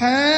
ha